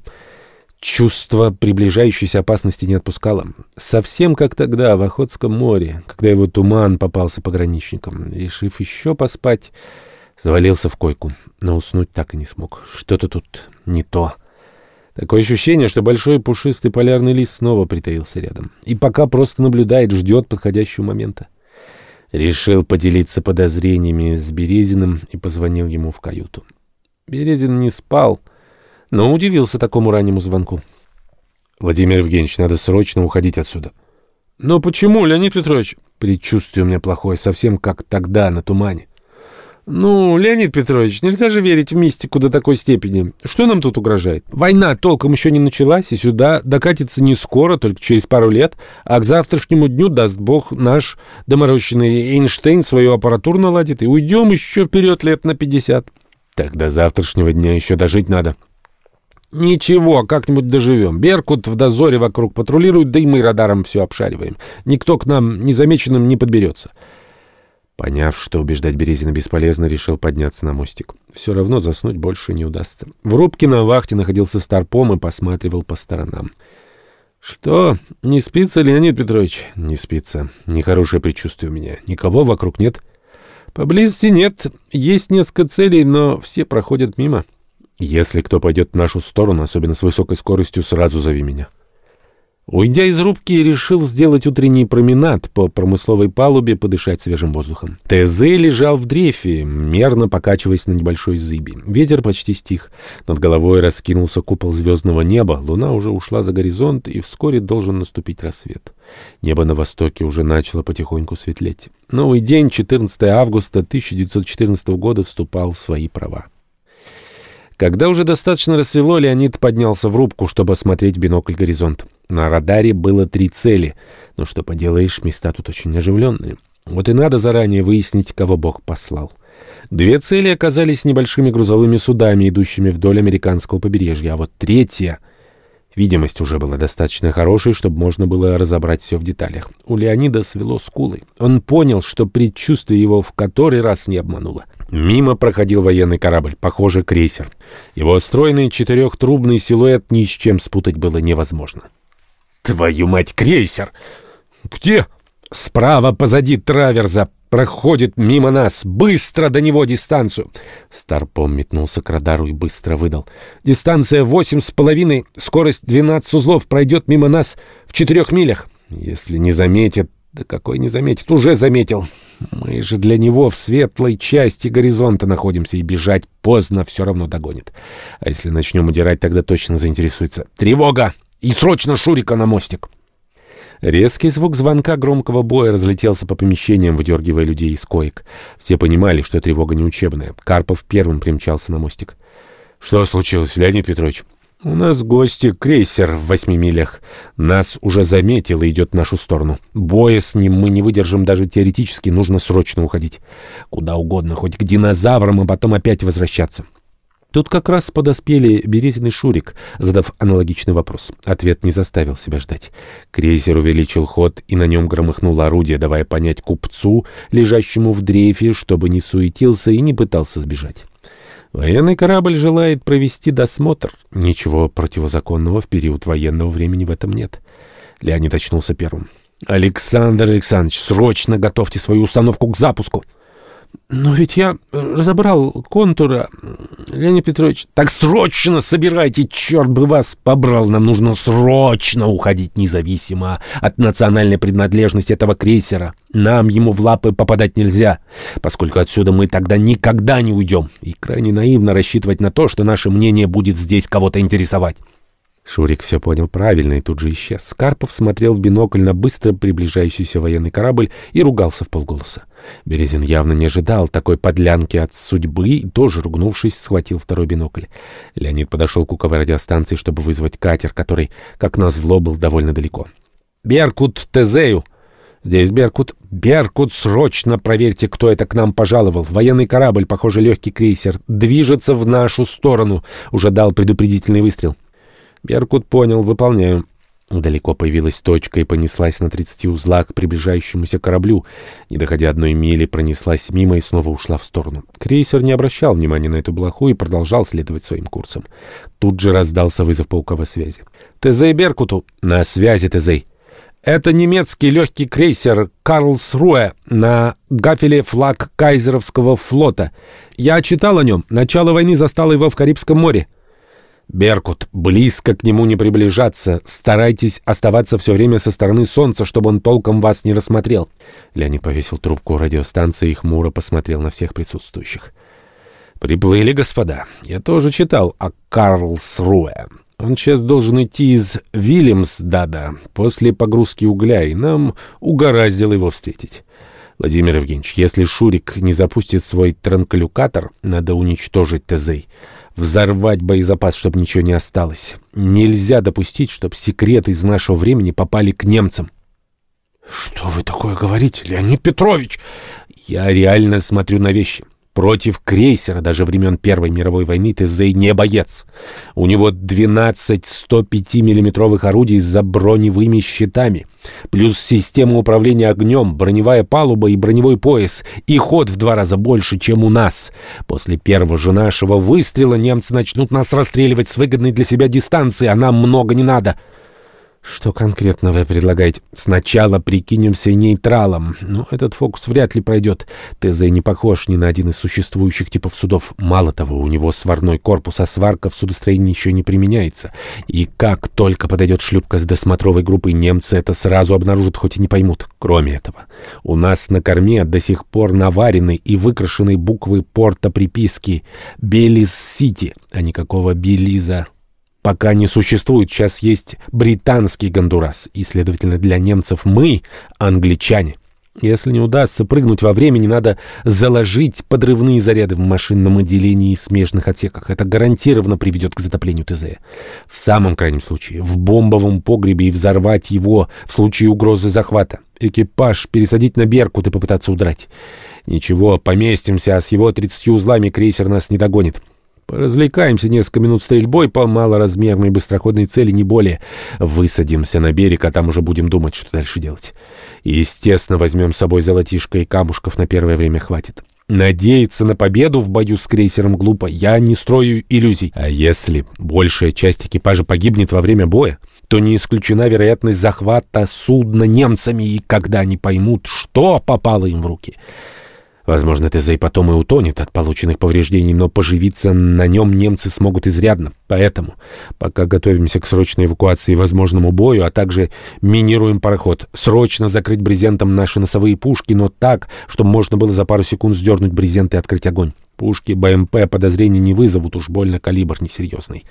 Чувство приближающейся опасности не отпускало. Совсем как тогда, в Охотском море, когда его туман попался пограничникам. Решив еще поспать, завалился в койку, но уснуть так и не смог. Что-то тут не то. Такое ощущение, что большой пушистый полярный лист снова притаился рядом. И пока просто наблюдает, ждет подходящего момента. Решил поделиться подозрениями с Березиным и позвонил ему в каюту. Березин не спал, — но удивился такому раннему звонку. «Владимир Евгеньевич, надо срочно уходить отсюда». «Но почему, Леонид Петрович?» «Предчувствие у меня плохое, совсем как тогда, на тумане». «Ну, Леонид Петрович, нельзя же верить в мистику до такой степени. Что нам тут угрожает? Война толком еще не началась, и сюда докатится не скоро, только через пару лет, а к завтрашнему дню, даст бог, наш доморощенный Эйнштейн свою аппаратуру наладит, и уйдем еще вперед лет на пятьдесят». «Тогда завтрашнего дня еще дожить надо». «Ничего, как-нибудь доживем. Беркут в дозоре вокруг патрулирует, да и мы радаром все обшариваем. Никто к нам незамеченным не подберется». Поняв, что убеждать Березина бесполезно, решил подняться на мостик. Все равно заснуть больше не удастся. В рубке на вахте находился старпом и посматривал по сторонам. «Что, не спится, Леонид Петрович?» «Не спится. Нехорошее предчувствие у меня. Никого вокруг нет?» «Поблизости нет. Есть несколько целей, но все проходят мимо». Если кто пойдет в нашу сторону, особенно с высокой скоростью, сразу зови меня. Уйдя из рубки, решил сделать утренний променад по промысловой палубе, подышать свежим воздухом. ТЗ лежал в дрейфе, мерно покачиваясь на небольшой зыби. Ветер почти стих. Над головой раскинулся купол звездного неба. Луна уже ушла за горизонт, и вскоре должен наступить рассвет. Небо на востоке уже начало потихоньку светлеть. Новый день, 14 августа 1914 года, вступал в свои права. Когда уже достаточно рассвело, Леонид поднялся в рубку, чтобы осмотреть бинокль горизонт. На радаре было три цели. Но что поделаешь, места тут очень оживленные. Вот и надо заранее выяснить, кого Бог послал. Две цели оказались небольшими грузовыми судами, идущими вдоль американского побережья, а вот третья... Видимость уже была достаточно хорошей, чтобы можно было разобрать все в деталях. У Леонида свело скулы. Он понял, что предчувствие его в который раз не обмануло. Мимо проходил военный корабль, похоже, крейсер. Его стройный четырехтрубный силуэт ни с чем спутать было невозможно. «Твою мать, крейсер! Где?» «Справа, позади траверза, проходит мимо нас. Быстро до него дистанцию!» Старпом метнулся к радару и быстро выдал. «Дистанция восемь с половиной, скорость двенадцать узлов, пройдет мимо нас в четырех милях. Если не заметит, да какой не заметит, уже заметил. Мы же для него в светлой части горизонта находимся, и бежать поздно все равно догонит. А если начнем удирать, тогда точно заинтересуется. Тревога! И срочно Шурика на мостик! Резкий звук звонка громкого боя разлетелся по помещениям, выдергивая людей из коек. Все понимали, что тревога не учебная. Карпов первым примчался на мостик. — Что случилось, Леонид Петрович? «У нас гости, крейсер в восьми милях. Нас уже заметил и идет в нашу сторону. Боя с ним мы не выдержим даже теоретически, нужно срочно уходить. Куда угодно, хоть к динозаврам, а потом опять возвращаться». Тут как раз подоспели Березин и Шурик, задав аналогичный вопрос. Ответ не заставил себя ждать. Крейсер увеличил ход, и на нем громыхнуло орудие, давая понять купцу, лежащему в дрейфе, чтобы не суетился и не пытался сбежать. Военный корабль желает провести досмотр. Ничего противозаконного в период военного времени в этом нет. Леонид очнулся первым. «Александр Александрович, срочно готовьте свою установку к запуску!» Но ведь я разобрал контура, Леонид Петрович. Так срочно собирайте, черт бы вас побрал. Нам нужно срочно уходить независимо от национальной принадлежности этого крейсера. Нам ему в лапы попадать нельзя, поскольку отсюда мы тогда никогда не уйдем. И крайне наивно рассчитывать на то, что наше мнение будет здесь кого-то интересовать. Шурик все понял правильно и тут же исчез. Карпов смотрел в бинокль на быстро приближающийся военный корабль и ругался в полголоса. Березин явно не ожидал такой подлянки от судьбы и тоже, ругнувшись, схватил второй бинокль. Леонид подошел к уковой радиостанции, чтобы вызвать катер, который, как назло, был довольно далеко. «Беркут Тезею!» «Здесь Беркут. Беркут, срочно проверьте, кто это к нам пожаловал. Военный корабль, похоже, легкий крейсер, движется в нашу сторону. Уже дал предупредительный выстрел». Беркут понял, выполняю. Далеко появилась точка и понеслась на 30 узлах к приближающемуся кораблю. Не доходя одной мили, пронеслась мимо и снова ушла в сторону. Крейсер не обращал внимания на эту блоху и продолжал следовать своим курсом. Тут же раздался вызов пауковой связи. «Тезей Беркуту!» «На связи, Тезей!» «Это немецкий легкий крейсер «Карлсруэ» на гафеле флаг Кайзеровского флота. Я читал о нем. Начало войны застало его в Карибском море. Беркут, близко к нему не приближаться. Старайтесь оставаться все время со стороны солнца, чтобы он толком вас не рассмотрел. Леонид повесил трубку радиостанции и хмуро посмотрел на всех присутствующих. Приплыли, господа. Я тоже читал о Карлсруэ. Он сейчас должен идти из Вильямсдада после погрузки угля, и нам угораздило его встретить. Владимир Евгеньевич, если Шурик не запустит свой транклюкатор, надо уничтожить Тезей взорвать боезапас, чтобы ничего не осталось. Нельзя допустить, чтобы секреты из нашего времени попали к немцам. — Что вы такое говорите, Леонид Петрович? Я реально смотрю на вещи. Против крейсера даже времен Первой мировой войны Тезей не боец. У него 12 105-миллиметровых орудий с броневыми щитами, плюс система управления огнем, броневая палуба и броневой пояс, и ход в два раза больше, чем у нас. После первого же нашего выстрела немцы начнут нас расстреливать с выгодной для себя дистанции, а нам много не надо. Что конкретно вы предлагаете? Сначала прикинемся нейтралом. Но этот фокус вряд ли пройдет. ТЗ не похож ни на один из существующих типов судов. Мало того, у него сварной корпус, а сварка в судостроении еще не применяется. И как только подойдет шлюпка с досмотровой группой, немцы это сразу обнаружат, хоть и не поймут. Кроме этого, у нас на корме до сих пор наварены и выкрашены буквы порта приписки «Белиз-Сити», а никакого «Белиза» пока не существует. Сейчас есть британский Гондурас, и, следовательно, для немцев мы — англичане. Если не удастся прыгнуть во времени, надо заложить подрывные заряды в машинном отделении и смежных отсеках. Это гарантированно приведет к затоплению ТЗ. В самом крайнем случае, в бомбовом погребе и взорвать его в случае угрозы захвата. Экипаж пересадить на Беркут и попытаться удрать. Ничего, поместимся, а с его 30 узлами крейсер нас не догонит. Развлекаемся несколько минут стрельбой по малоразмерной быстроходной цели, не более. Высадимся на берег, а там уже будем думать, что дальше делать. Естественно, возьмем с собой золотишко и камушков на первое время хватит. Надеяться на победу в бою с крейсером глупо. Я не строю иллюзий. А если большая часть экипажа погибнет во время боя, то не исключена вероятность захвата судна немцами, и когда они поймут, что попало им в руки... Возможно, Тезей потом и утонет от полученных повреждений, но поживиться на нем немцы смогут изрядно. Поэтому, пока готовимся к срочной эвакуации и возможному бою, а также минируем пароход, срочно закрыть брезентом наши носовые пушки, но так, чтобы можно было за пару секунд сдернуть брезент и открыть огонь. Пушки БМП подозрений не вызовут, уж больно калибр несерьезный.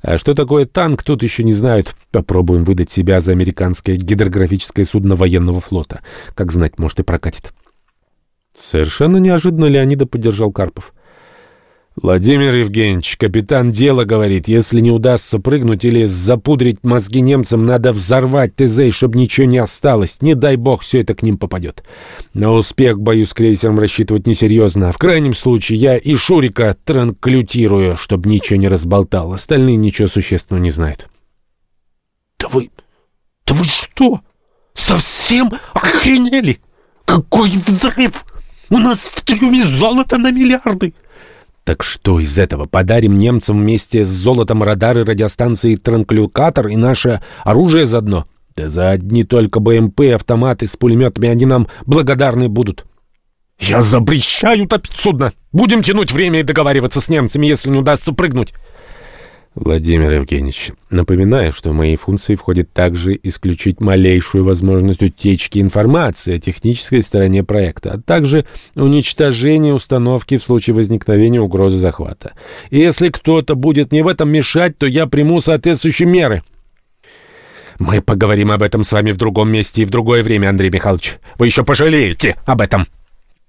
А что такое танк, тут еще не знают. Попробуем выдать себя за американское гидрографическое судно военного флота. Как знать, может и прокатит. Совершенно неожиданно Леонида поддержал Карпов. Владимир Евгеньевич, капитан дела говорит, если не удастся прыгнуть или запудрить мозги немцам, надо взорвать ТЗ, чтобы ничего не осталось. Не дай бог, все это к ним попадет. На успех, боюсь, крейсером рассчитывать несерьезно. В крайнем случае, я и Шурика транклютирую, чтобы ничего не разболтал. Остальные ничего существенного не знают. Да вы... да вы что? Совсем охренели? Какой взрыв! У нас в трюме золото на миллиарды! Так что из этого? Подарим немцам вместе с золотом радары радиостанции «Транклюкатор» и наше оружие заодно? Да за одни только БМП автоматы с пулеметами они нам благодарны будут. Я запрещаю топить судно! Будем тянуть время и договариваться с немцами, если не удастся прыгнуть. Владимир Евгеньевич, напоминаю, что в мои функции входит также исключить малейшую возможность утечки информации о технической стороне проекта, а также уничтожение установки в случае возникновения угрозы захвата. И если кто-то будет мне в этом мешать, то я приму соответствующие меры. Мы поговорим об этом с вами в другом месте и в другое время, Андрей Михайлович. Вы еще пожалеете об этом.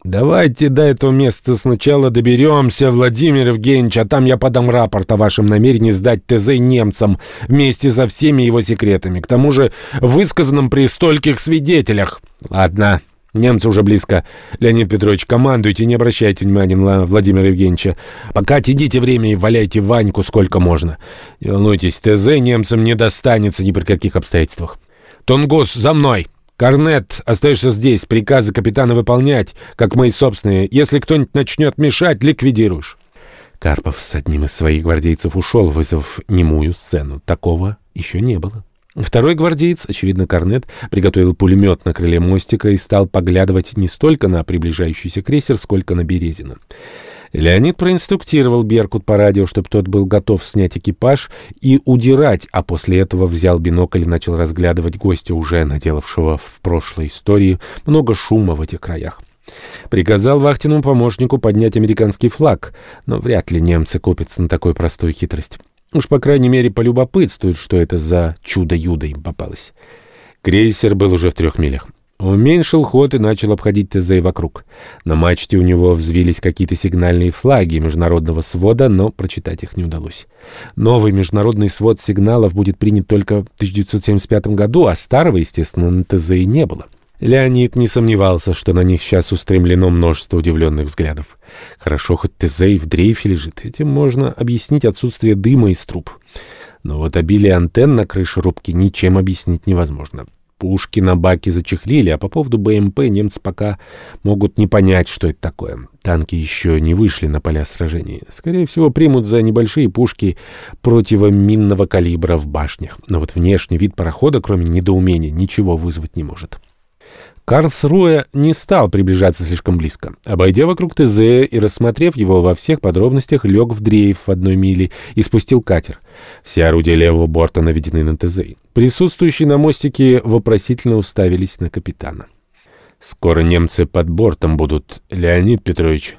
«Давайте до этого места сначала доберемся, Владимир Евгеньевич, а там я подам рапорт о вашем намерении сдать ТЗ немцам вместе со всеми его секретами, к тому же высказанным при стольких свидетелях». «Ладно, немцы уже близко. Леонид Петрович, командуйте, не обращайте внимания на Владимира Евгеньевича. Пока тяните время и валяйте Ваньку сколько можно. Не волнуйтесь, ТЗ немцам не достанется ни при каких обстоятельствах. Тунгус, за мной!» «Корнет, остаешься здесь, приказы капитана выполнять, как мои собственные. Если кто-нибудь начнет мешать, ликвидируешь». Карпов с одним из своих гвардейцев ушел, вызвав немую сцену. Такого еще не было. Второй гвардеец, очевидно, Корнет, приготовил пулемет на крыле мостика и стал поглядывать не столько на приближающийся крейсер, сколько на Березина. Леонид проинструктировал Беркут по радио, чтобы тот был готов снять экипаж и удирать, а после этого взял бинокль и начал разглядывать гостя, уже наделавшего в прошлой истории много шума в этих краях. Приказал вахтенному помощнику поднять американский флаг, но вряд ли немцы купятся на такую простую хитрость. Уж, по крайней мере, полюбопытствуют, что это за чудо-юдо им попалось. Крейсер был уже в трех милях. Уменьшил ход и начал обходить ТЗ вокруг. На мачте у него взвились какие-то сигнальные флаги международного свода, но прочитать их не удалось. Новый международный свод сигналов будет принят только в 1975 году, а старого, естественно, на ТЗ и не было. Леонид не сомневался, что на них сейчас устремлено множество удивленных взглядов. Хорошо, хоть ТЗ и в дрейфе лежит. Этим можно объяснить отсутствие дыма из труб. Но вот обилие антенн на крыше рубки ничем объяснить невозможно. Пушки на баке зачехлили, а по поводу БМП немцы пока могут не понять, что это такое. Танки еще не вышли на поля сражений. Скорее всего, примут за небольшие пушки противоминного калибра в башнях. Но вот внешний вид парохода, кроме недоумения, ничего вызвать не может. Карлсруэ не стал приближаться слишком близко. Обойдя вокруг ТЗ и рассмотрев его во всех подробностях, лег в дрейф в одной миле и спустил катер. Все орудия левого борта наведены на ТЗ. Присутствующие на мостике вопросительно уставились на капитана. «Скоро немцы под бортом будут, Леонид Петрович».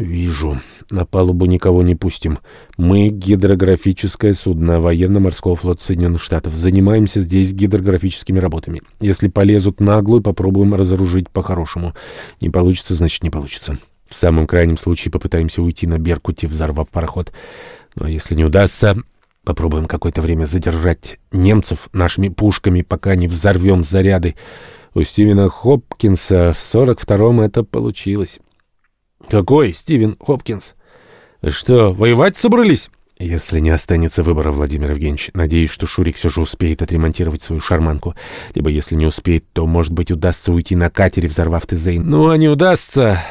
«Вижу. На палубу никого не пустим. Мы гидрографическое судно военно-морского флота Соединенных Штатов. Занимаемся здесь гидрографическими работами. Если полезут наглую, попробуем разоружить по-хорошему. Не получится, значит, не получится. В самом крайнем случае попытаемся уйти на Беркуте, взорвав пароход. Но если не удастся, попробуем какое-то время задержать немцев нашими пушками, пока не взорвем заряды. У Стивена Хопкинса в 42-м это получилось». «Какой Стивен Хопкинс? Что, воевать собрались?» Если не останется выбора, Владимир Евгеньевич, надеюсь, что Шурик все же успеет отремонтировать свою шарманку. Либо, если не успеет, то, может быть, удастся уйти на катере, взорвав Тезейн. Ну, а не удастся.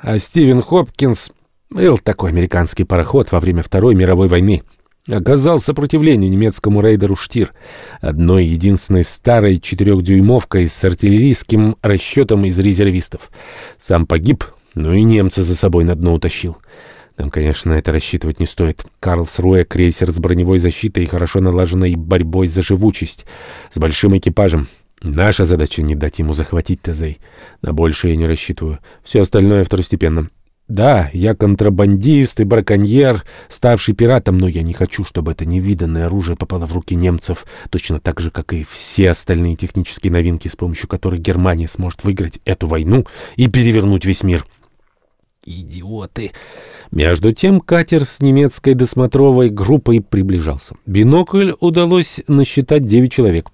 А Стивен Хопкинс был такой американский пароход во время Второй мировой войны. Оказал сопротивление немецкому рейдеру «Штир», одной единственной старой четырехдюймовкой с артиллерийским расчетом из резервистов. Сам погиб, ну и немца за собой на дно утащил. Нам, конечно, это рассчитывать не стоит. Карлсруэ — крейсер с броневой защитой и хорошо налаженной борьбой за живучесть, с большим экипажем. Наша задача — не дать ему захватить Тезей. На большее я не рассчитываю. Все остальное второстепенно. Да, я контрабандист и браконьер, ставший пиратом, но я не хочу, чтобы это невиданное оружие попало в руки немцев, точно так же, как и все остальные технические новинки, с помощью которых Германия сможет выиграть эту войну и перевернуть весь мир. Идиоты. Между тем катер с немецкой досмотровой группой приближался. Бинокль удалось насчитать девять человек.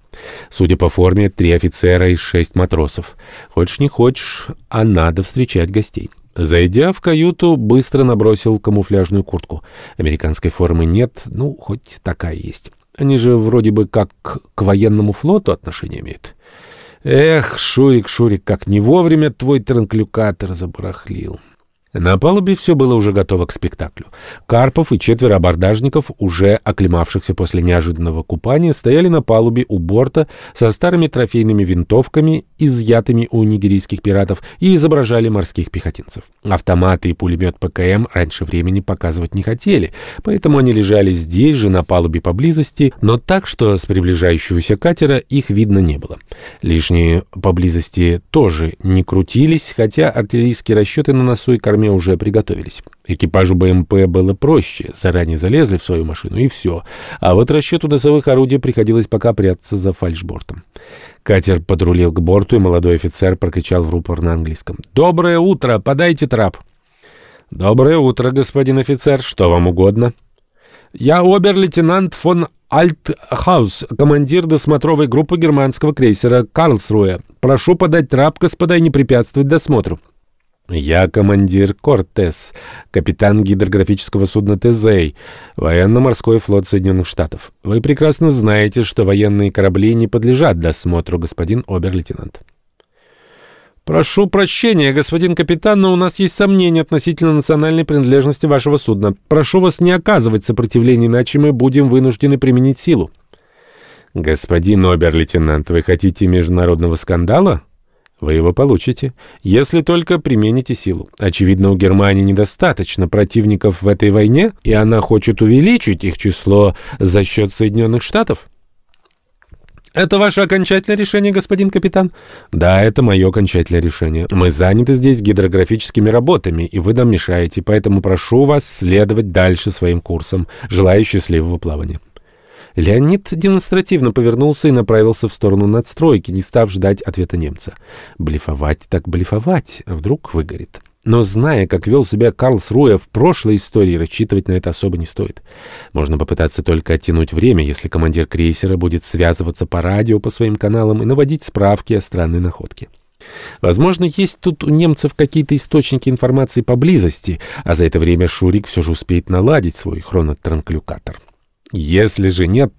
Судя по форме, три офицера и шесть матросов. Хочешь не хочешь, а надо встречать гостей. Зайдя в каюту, быстро набросил камуфляжную куртку. Американской формы нет, ну, хоть такая есть. Они же вроде бы как к военному флоту отношения имеют. Эх, Шурик, Шурик, как не вовремя твой транклюкатор забарахлил. На палубе все было уже готово к спектаклю. Карпов и четверо абордажников, уже оклемавшихся после неожиданного купания, стояли на палубе у борта со старыми трофейными винтовками, изъятыми у нигерийских пиратов, и изображали морских пехотинцев. Автоматы и пулемет ПКМ раньше времени показывать не хотели, поэтому они лежали здесь же, на палубе поблизости, но так, что с приближающегося катера их видно не было. Лишние поблизости тоже не крутились, хотя артиллерийские расчеты на носу и корме корме уже приготовились. Экипажу БМП было проще, заранее залезли в свою машину и все. А вот расчету носовых орудий приходилось пока прятаться за фальшбортом. Катер подрулил к борту, и молодой офицер прокричал в рупор на английском. «Доброе утро! Подайте трап!» «Доброе утро, господин офицер! Что вам угодно?» «Я обер-лейтенант фон Альтхаус, командир досмотровой группы германского крейсера «Карлсруэ». Прошу подать трап, господа, и не препятствовать досмотру». Я командир Кортес, капитан гидрографического судна Тезей, военно-морской флот Соединенных Штатов. Вы прекрасно знаете, что военные корабли не подлежат досмотру, господин обер-лейтенант. Прошу прощения, господин капитан, но у нас есть сомнения относительно национальной принадлежности вашего судна. Прошу вас не оказывать сопротивления, иначе мы будем вынуждены применить силу. Господин обер-лейтенант, вы хотите международного скандала? Вы его получите, если только примените силу. Очевидно, у Германии недостаточно противников в этой войне, и она хочет увеличить их число за счет Соединенных Штатов. Это ваше окончательное решение, господин капитан? Да, это мое окончательное решение. Мы заняты здесь гидрографическими работами, и вы нам мешаете, поэтому прошу вас следовать дальше своим курсом. Желаю счастливого плавания. Леонид демонстративно повернулся и направился в сторону надстройки, не став ждать ответа немца. Блефовать так блефовать, а вдруг выгорит. Но зная, как вел себя Карлсруэ в прошлой истории, рассчитывать на это особо не стоит. Можно попытаться только оттянуть время, если командир крейсера будет связываться по радио по своим каналам и наводить справки о странной находке. Возможно, есть тут у немцев какие-то источники информации поблизости, а за это время Шурик все же успеет наладить свой хронотранклюкатор. Если же нет,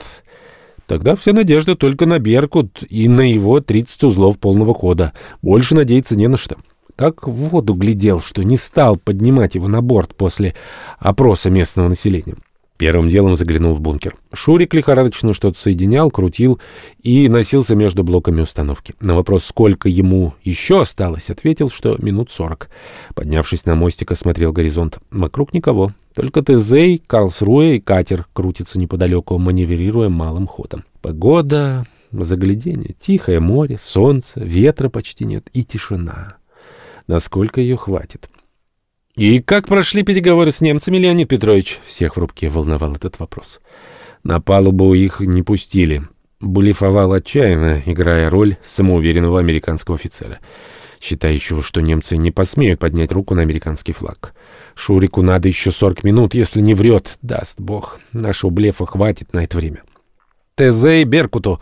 тогда вся надежда только на Беркут и на его 30 узлов полного хода. Больше надеяться не на что. Как в воду глядел, что не стал поднимать его на борт после опроса местного населения. Первым делом заглянул в бункер. Шурик лихорадочно что-то соединял, крутил и носился между блоками установки. На вопрос, сколько ему еще осталось, ответил, что минут сорок. Поднявшись на мостик, осмотрел горизонт. Вокруг никого. Только Тезей, Карлсруэ и катер крутятся неподалеку, маневрируя малым ходом. Погода, заглядение, тихое море, солнце, ветра почти нет и тишина. Насколько ее хватит? «И как прошли переговоры с немцами, Леонид Петрович?» Всех в рубке волновал этот вопрос. На палубу их не пустили. Блефовал отчаянно, играя роль самоуверенного американского офицера, считающего, что немцы не посмеют поднять руку на американский флаг. Шурику надо еще сорок минут, если не врет, даст бог. Нашего блефа хватит на это время. «ТЗ и Беркуту!»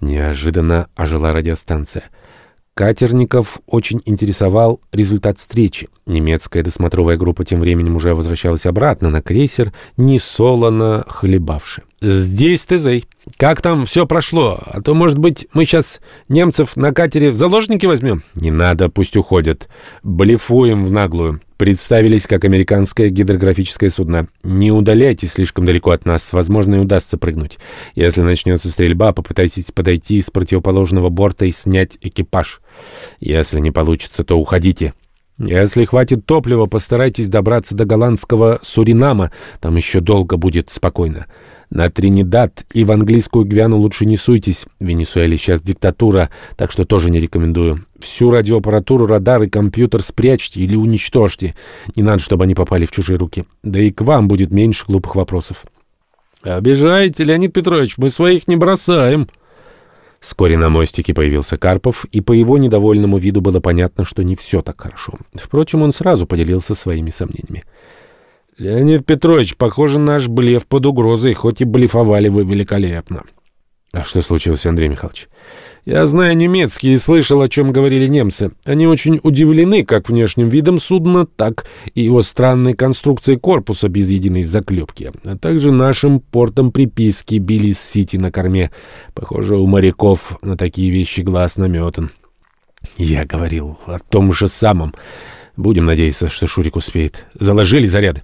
Неожиданно ожила радиостанция. Катерников очень интересовал результат встречи. Немецкая досмотровая группа тем временем уже возвращалась обратно на крейсер, не солоно хлебавши. «Здесь Тезей. Как там все прошло? А то, может быть, мы сейчас немцев на катере в заложники возьмем?» «Не надо, пусть уходят. Блефуем в наглую. Представились как американское гидрографическое судно. Не удаляйтесь слишком далеко от нас, возможно, и удастся прыгнуть. Если начнется стрельба, попытайтесь подойти с противоположного борта и снять экипаж. Если не получится, то уходите». Если хватит топлива, постарайтесь добраться до голландского Суринама, там еще долго будет спокойно. На Тринидад и в английскую Гвиану лучше не суйтесь. В Венесуэле сейчас диктатура, так что тоже не рекомендую. Всю радиоаппаратуру, радар и компьютер спрячьте или уничтожьте. Не надо, чтобы они попали в чужие руки. Да и к вам будет меньше глупых вопросов. Обижаете, Леонид Петрович, мы своих не бросаем. Вскоре на мостике появился Карпов, и по его недовольному виду было понятно, что не все так хорошо. Впрочем, он сразу поделился своими сомнениями. «Леонид Петрович, похоже, наш блеф под угрозой, хоть и блефовали вы великолепно». «А что случилось, Андрей Михайлович?» «Я знаю немецкий и слышал, о чем говорили немцы. Они очень удивлены как внешним видом судна, так и его странной конструкцией корпуса без единой заклепки, а также нашим портом приписки Биллис-Сити на корме. Похоже, у моряков на такие вещи глаз наметан». «Я говорил о том же самом. Будем надеяться, что Шурик успеет. Заложили заряды?»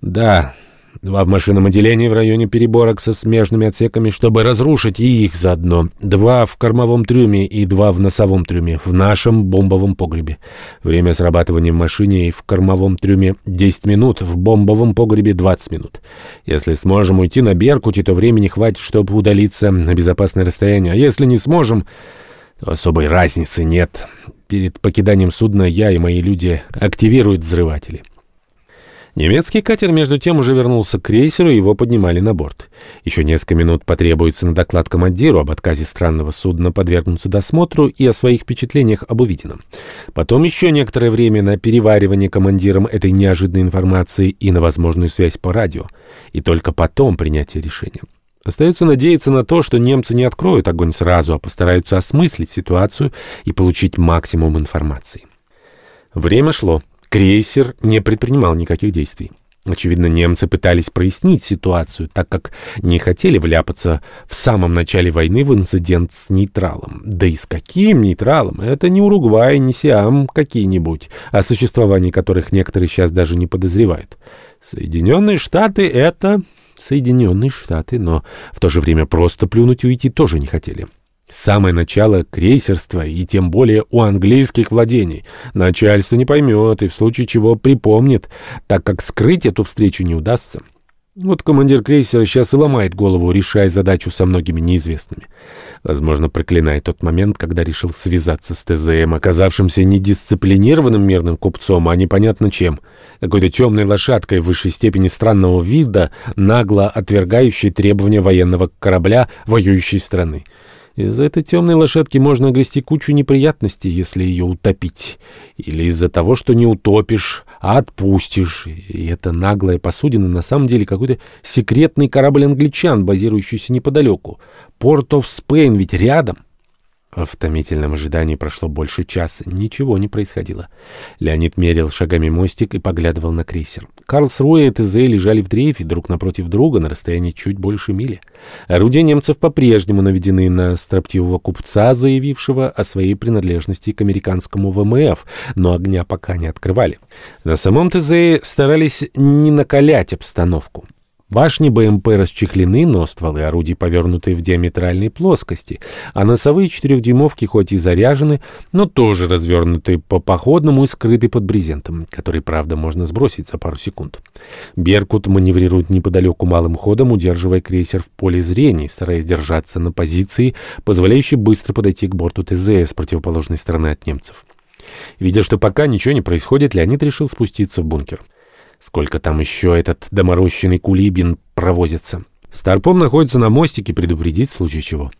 «Да». Два в машинном отделении в районе переборок со смежными отсеками, чтобы разрушить и их заодно. Два в кормовом трюме и два в носовом трюме, в нашем бомбовом погребе. Время срабатывания в машине и в кормовом трюме 10 минут, в бомбовом погребе 20 минут. Если сможем уйти на Беркуте, то времени хватит, чтобы удалиться на безопасное расстояние. А если не сможем, то особой разницы нет. Перед покиданием судна я и мои люди активируют взрыватели. Немецкий катер, между тем, уже вернулся к крейсеру, и его поднимали на борт. Еще несколько минут потребуется на доклад командиру об отказе странного судна подвергнуться досмотру и о своих впечатлениях об увиденном. Потом еще некоторое время на переваривание командиром этой неожиданной информации и на возможную связь по радио. И только потом принятие решения. Остается надеяться на то, что немцы не откроют огонь сразу, а постараются осмыслить ситуацию и получить максимум информации. Время шло. Крейсер не предпринимал никаких действий. Очевидно, немцы пытались прояснить ситуацию, так как не хотели вляпаться в самом начале войны в инцидент с нейтралом. Да и с каким нейтралом? Это не Уругвай, не Сиам какие-нибудь, о существовании которых некоторые сейчас даже не подозревают. Соединенные Штаты — это Соединенные Штаты, но в то же время просто плюнуть и уйти тоже не хотели. Самое начало крейсерства и тем более у английских владений. Начальство не поймет и в случае чего припомнит, так как скрыть эту встречу не удастся. Вот командир крейсера сейчас и ломает голову, решая задачу со многими неизвестными. Возможно, проклинает тот момент, когда решил связаться с ТЗМ, оказавшимся недисциплинированным мирным купцом, а непонятно чем. Какой-то темной лошадкой в высшей степени странного вида, нагло отвергающей требования военного корабля воюющей страны. Из-за этой темной лошадки можно огрести кучу неприятностей, если ее утопить. Или из-за того, что не утопишь, а отпустишь. И эта наглая посудина на самом деле какой-то секретный корабль англичан, базирующийся неподалеку. Порт оф Спейн ведь рядом. В томительном ожидании прошло больше часа. Ничего не происходило. Леонид мерил шагами мостик и поглядывал на крейсер. Карлсруэ и ТЗ лежали в дрейфе друг напротив друга на расстоянии чуть больше мили. Орудия немцев по-прежнему наведены на строптивого купца, заявившего о своей принадлежности к американскому ВМФ, но огня пока не открывали. На самом ТЗ старались не накалять обстановку. Башни БМП расчехлены, но стволы орудий повернуты в диаметральной плоскости, а носовые четырехдюймовки хоть и заряжены, но тоже развернуты по походному и скрыты под брезентом, который, правда, можно сбросить за пару секунд. «Беркут» маневрирует неподалеку малым ходом, удерживая крейсер в поле зрения, стараясь держаться на позиции, позволяющей быстро подойти к борту ТЗ с противоположной стороны от немцев. Видя, что пока ничего не происходит, Леонид решил спуститься в бункер. Сколько там еще этот доморощенный кулибин провозится? Старпом находится на мостике, предупредить в случае чего.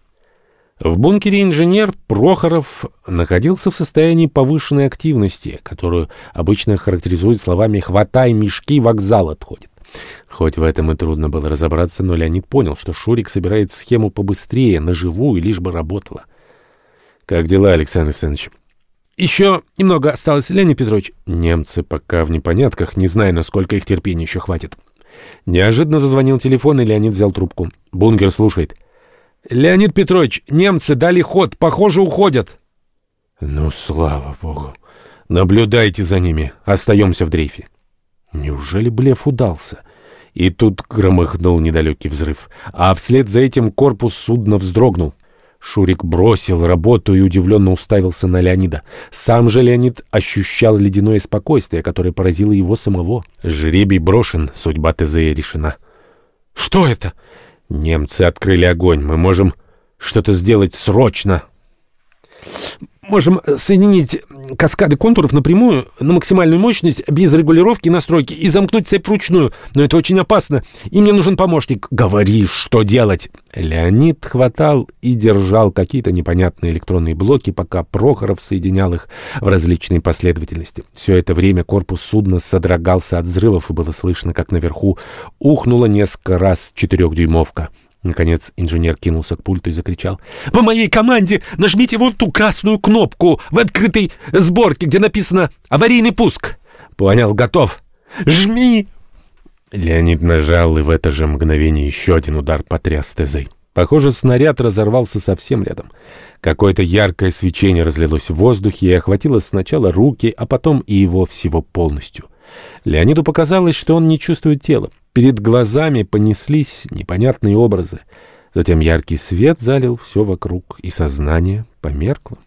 В бункере инженер Прохоров находился в состоянии повышенной активности, которую обычно характеризуют словами «хватай мешки, вокзал отходит». Хоть в этом и трудно было разобраться, но Леонид понял, что Шурик собирает схему побыстрее, наживую, лишь бы работала. «Как дела, Александр Александрович?» Еще немного осталось, Леонид Петрович. Немцы пока в непонятках, не знаю, насколько их терпения еще хватит. Неожиданно зазвонил телефон, и Леонид взял трубку. Бунгер слушает. Леонид Петрович, немцы дали ход, похоже, уходят. Ну, слава богу. Наблюдайте за ними. Остаемся в дрейфе. Неужели блеф удался? И тут громыхнул недалекий взрыв, а вслед за этим корпус судна вздрогнул. Шурик бросил работу и удивленно уставился на Леонида. Сам же Леонид ощущал ледяное спокойствие, которое поразило его самого. Жребий брошен, судьба ТЗ решена. «Что это?» «Немцы открыли огонь. Мы можем что-то сделать срочно». Можем соединить каскады контуров напрямую на максимальную мощность без регулировки и настройки и замкнуть цепь вручную. Но это очень опасно, и мне нужен помощник. Говори, что делать. Леонид хватал и держал какие-то непонятные электронные блоки, пока Прохоров соединял их в различной последовательности. Все это время корпус судна содрогался от взрывов, и было слышно, как наверху ухнула несколько раз четырехдюймовка. Наконец инженер кинулся к пульту и закричал. «По моей команде нажмите вот ту красную кнопку в открытой сборке, где написано «Аварийный пуск». «Понял, готов. Жми!» Леонид нажал, и в это же мгновение еще один удар потряс Тезой. Похоже, снаряд разорвался совсем рядом. Какое-то яркое свечение разлилось в воздухе и охватило сначала руки, а потом и его всего полностью. Леониду показалось, что он не чувствует тела. Перед глазами понеслись непонятные образы. Затем яркий свет залил все вокруг, и сознание померкло.